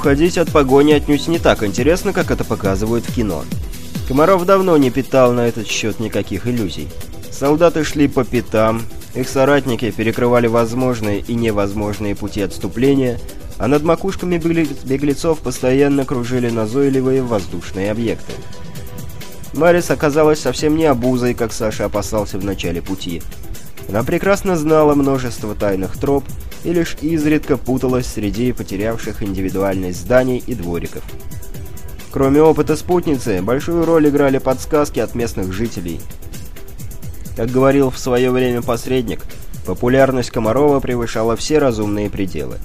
Уходить от погони отнюдь не так интересно, как это показывают в кино. Комаров давно не питал на этот счет никаких иллюзий. Солдаты шли по пятам, их соратники перекрывали возможные и невозможные пути отступления, а над макушками беглецов постоянно кружили назойливые воздушные объекты. Марис оказалась совсем не обузой, как Саша опасался в начале пути. Она прекрасно знала множество тайных троп и лишь изредка путалась среди потерявших индивидуальность зданий и двориков. Кроме опыта спутницы, большую роль играли подсказки от местных жителей. Как говорил в свое время посредник, популярность Комарова превышала все разумные пределы.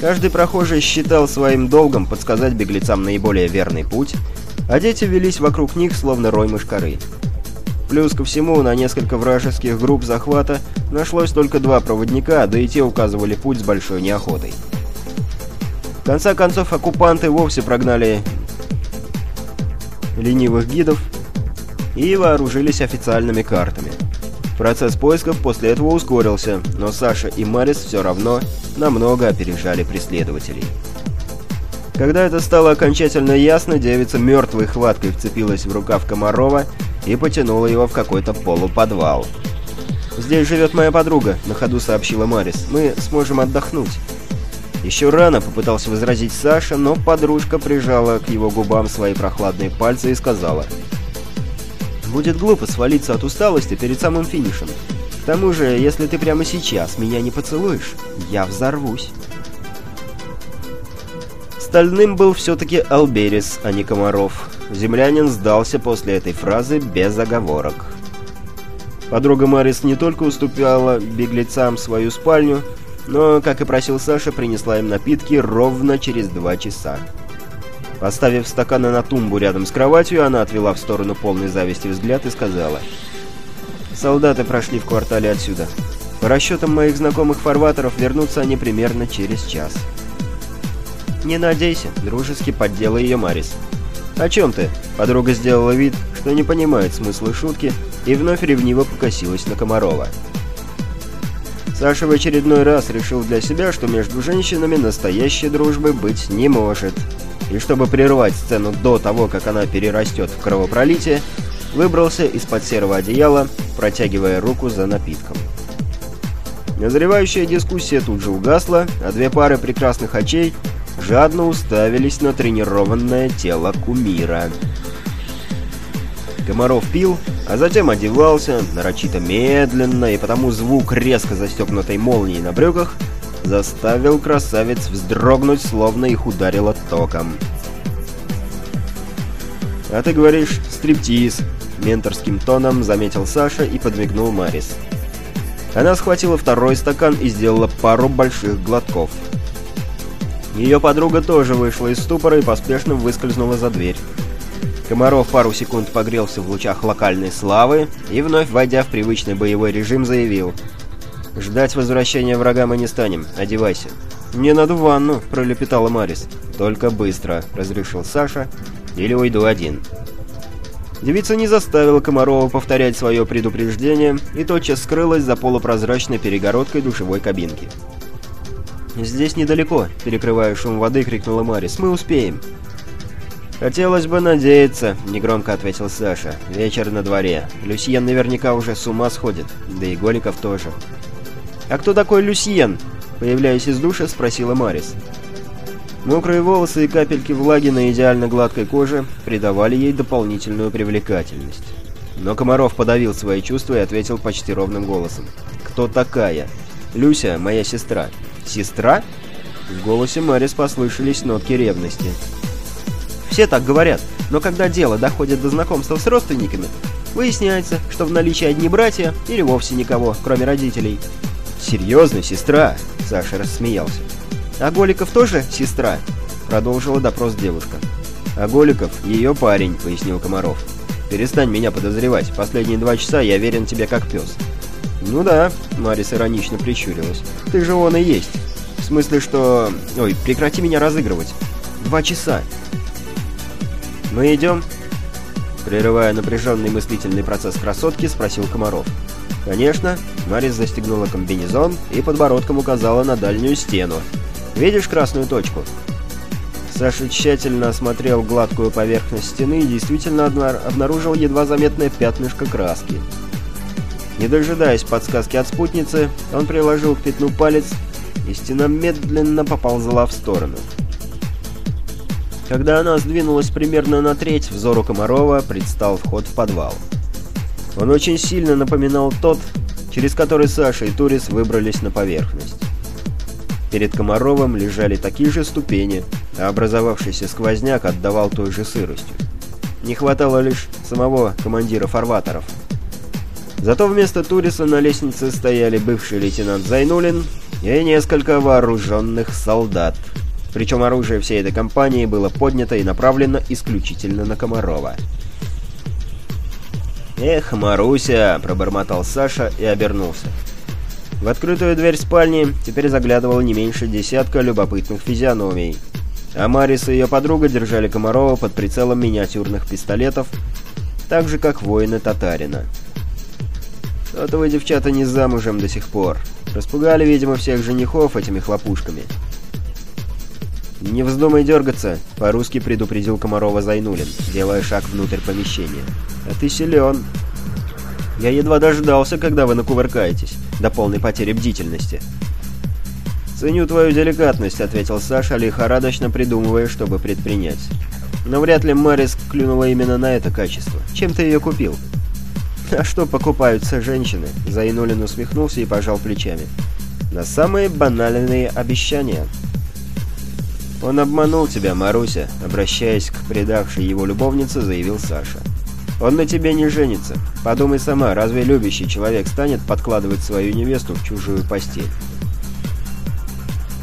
Каждый прохожий считал своим долгом подсказать беглецам наиболее верный путь, а дети велись вокруг них, словно рой мышкары. Плюс ко всему, на несколько вражеских групп захвата нашлось только два проводника, да и те указывали путь с большой неохотой. В конце концов, оккупанты вовсе прогнали ленивых гидов и вооружились официальными картами. Процесс поисков после этого ускорился, но Саша и Марис все равно намного опережали преследователей. Когда это стало окончательно ясно, девица мертвой хваткой вцепилась в рукав Комарова и потянула его в какой-то полуподвал. «Здесь живет моя подруга», — на ходу сообщила Марис. «Мы сможем отдохнуть». Еще рано попытался возразить Саша, но подружка прижала к его губам свои прохладные пальцы и сказала. «Будет глупо свалиться от усталости перед самым финишем. К тому же, если ты прямо сейчас меня не поцелуешь, я взорвусь». Стальным был все-таки Алберис, а не Комаров. Землянин сдался после этой фразы без оговорок. Подруга Марис не только уступала беглецам свою спальню, но, как и просил Саша, принесла им напитки ровно через два часа. Поставив стаканы на тумбу рядом с кроватью, она отвела в сторону полной зависти взгляд и сказала. «Солдаты прошли в квартале отсюда. По расчетам моих знакомых фарватеров, вернутся они примерно через час». «Не надейся», — дружески поддела ее Марис. «О чем ты?» — подруга сделала вид, что не понимает смысла шутки, и вновь ревниво покосилась на Комарова. Саша в очередной раз решил для себя, что между женщинами настоящей дружбы быть не может. И чтобы прервать сцену до того, как она перерастет в кровопролитие, выбрался из-под серого одеяла, протягивая руку за напитком. Назревающая дискуссия тут же угасла, а две пары прекрасных очей жадно уставились на тренированное тело кумира. Комаров пил, а затем одевался, нарочито медленно, и потому звук резко застегнутой молнии на брюках заставил красавец вздрогнуть, словно их ударило током. «А ты говоришь, стриптиз», — менторским тоном заметил Саша и подмигнул Марис. Она схватила второй стакан и сделала пару больших глотков — ее подруга тоже вышла из ступора и поспешно выскользнула за дверь. Комаров пару секунд погрелся в лучах локальной славы и, вновь войдя в привычный боевой режим, заявил. «Ждать возвращения врага мы не станем. Одевайся». «Мне надо в ванну», — пролепетала Марис. «Только быстро», — разрешил Саша. «Или уйду один». Девица не заставила Комарова повторять свое предупреждение и тотчас скрылась за полупрозрачной перегородкой душевой кабинки. «Здесь недалеко», — перекрывая шум воды, крикнула Марис. «Мы успеем». «Хотелось бы надеяться», — негромко ответил Саша. «Вечер на дворе. Люсьен наверняка уже с ума сходит. Да и Голиков тоже». «А кто такой Люсьен?» — появляясь из душа, спросила Марис. Мокрые волосы и капельки влаги на идеально гладкой коже придавали ей дополнительную привлекательность. Но Комаров подавил свои чувства и ответил почти ровным голосом. «Кто такая?» «Люся, моя сестра». «Сестра?» В голосе Мэрис послышались нотки ревности. «Все так говорят, но когда дело доходит до знакомства с родственниками, выясняется, что в наличии одни братья или вовсе никого, кроме родителей». «Серьезно, сестра?» — Саша рассмеялся. «А Голиков тоже сестра?» — продолжила допрос девушка. «А Голиков — ее парень», — пояснил Комаров. «Перестань меня подозревать. Последние два часа я верен тебе как пес». «Ну да», — Марис иронично прищурилась. «Ты же он и есть. В смысле, что... Ой, прекрати меня разыгрывать. Два часа». «Мы идем?» Прерывая напряженный мыслительный процесс красотки, спросил Комаров. «Конечно». Марис застегнула комбинезон и подбородком указала на дальнюю стену. «Видишь красную точку?» Саша тщательно осмотрел гладкую поверхность стены и действительно обнаружил едва заметное пятнышко краски. Не дожидаясь подсказки от спутницы, он приложил к пятну палец, и стена медленно поползла в сторону. Когда она сдвинулась примерно на треть, взору Комарова предстал вход в подвал. Он очень сильно напоминал тот, через который Саша и Турис выбрались на поверхность. Перед Комаровым лежали такие же ступени, а образовавшийся сквозняк отдавал той же сыростью. Не хватало лишь самого командира фарватеров. Зато вместо Туриса на лестнице стояли бывший лейтенант Зайнулин и несколько вооруженных солдат. Причем оружие всей этой компании было поднято и направлено исключительно на Комарова. «Эх, Маруся!» — пробормотал Саша и обернулся. В открытую дверь спальни теперь заглядывало не меньше десятка любопытных физиономий. А Марис и ее подруга держали Комарова под прицелом миниатюрных пистолетов, так же, как воины Татарина. Вот вы, девчата, не замужем до сих пор. Распугали, видимо, всех женихов этими хлопушками. «Не вздумай дергаться», — по-русски предупредил Комарова Зайнулин, делая шаг внутрь помещения. «А ты силен». «Я едва дождался, когда вы накувыркаетесь, до полной потери бдительности». «Ценю твою деликатность», — ответил Саша, лихорадочно придумывая, чтобы предпринять. «Но вряд ли Марис клюнула именно на это качество. Чем ты ее купил?» «А что покупаются женщины?» Зайнулин усмехнулся и пожал плечами. «На самые банальные обещания». «Он обманул тебя, Маруся», — обращаясь к предавшей его любовнице, заявил Саша. «Он на тебе не женится. Подумай сама, разве любящий человек станет подкладывать свою невесту в чужую постель?»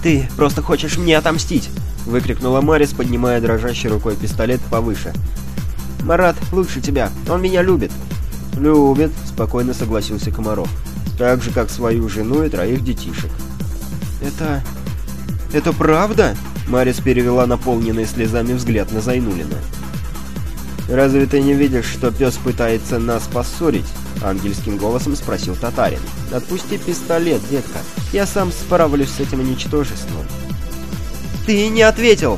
«Ты просто хочешь мне отомстить!» — выкрикнула Марис, поднимая дрожащей рукой пистолет повыше. «Марат лучше тебя. Он меня любит». «Любит», — спокойно согласился Комаров. «Так же, как свою жену и троих детишек». «Это... это правда?» Марис перевела наполненный слезами взгляд на Зайнулина. «Разве ты не видишь, что пес пытается нас поссорить?» — ангельским голосом спросил татарин. «Отпусти пистолет, детка. Я сам справлюсь с этим ничтожеством». «Ты не ответил!»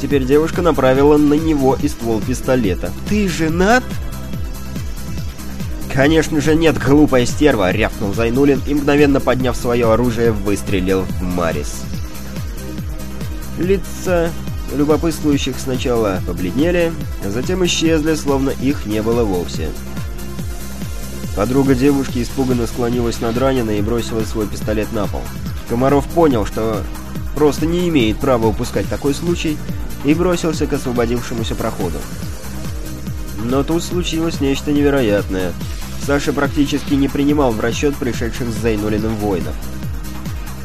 Теперь девушка направила на него и ствол пистолета. «Ты женат?» «Конечно же нет, глупая стерва!» — рявкнул Зайнулин и, мгновенно подняв свое оружие, выстрелил в Марис. Лица любопытствующих сначала побледнели, а затем исчезли, словно их не было вовсе. Подруга девушки испуганно склонилась над раненой и бросила свой пистолет на пол. Комаров понял, что просто не имеет права упускать такой случай, и бросился к освободившемуся проходу. Но тут случилось нечто невероятное. Саша практически не принимал в расчет пришедших с Зайнулиным воинов.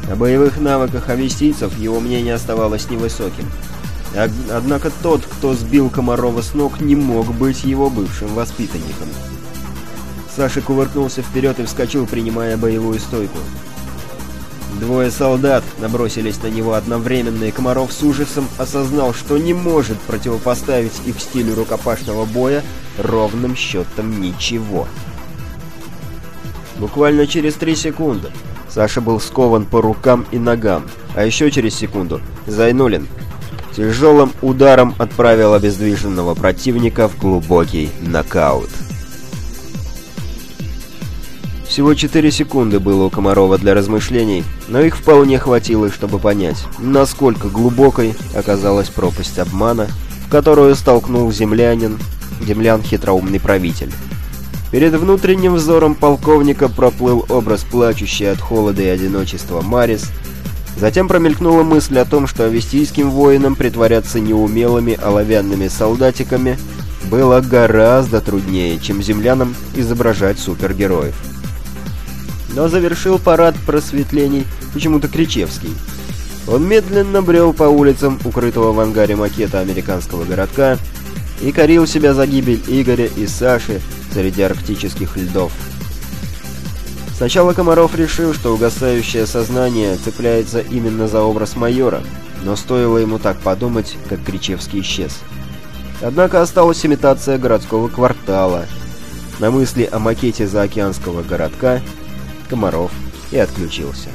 О боевых навыках авестийцев его мнение оставалось невысоким. Однако тот, кто сбил Комарова с ног, не мог быть его бывшим воспитанником. Саша кувыркнулся вперед и вскочил, принимая боевую стойку. Двое солдат набросились на него одновременно, и Комаров с ужасом осознал, что не может противопоставить их стилю рукопашного боя ровным счетом ничего. Буквально через три секунды Саша был скован по рукам и ногам, а еще через секунду Зайнулин тяжелым ударом отправил обездвиженного противника в глубокий нокаут. Всего 4 секунды было у Комарова для размышлений, но их вполне хватило, чтобы понять, насколько глубокой оказалась пропасть обмана, в которую столкнул землянин, землян хитроумный правитель. Перед внутренним взором полковника проплыл образ плачущей от холода и одиночества Марис. Затем промелькнула мысль о том, что авестийским воинам притворяться неумелыми оловянными солдатиками было гораздо труднее, чем землянам изображать супергероев. Но завершил парад просветлений почему-то Кричевский. Он медленно брел по улицам укрытого в ангаре макета американского городка и корил себя за гибель Игоря и Саши, среди арктических льдов. Сначала Комаров решил, что угасающее сознание цепляется именно за образ майора, но стоило ему так подумать, как Кричевский исчез. Однако осталась имитация городского квартала. На мысли о макете заокеанского городка Комаров и отключился.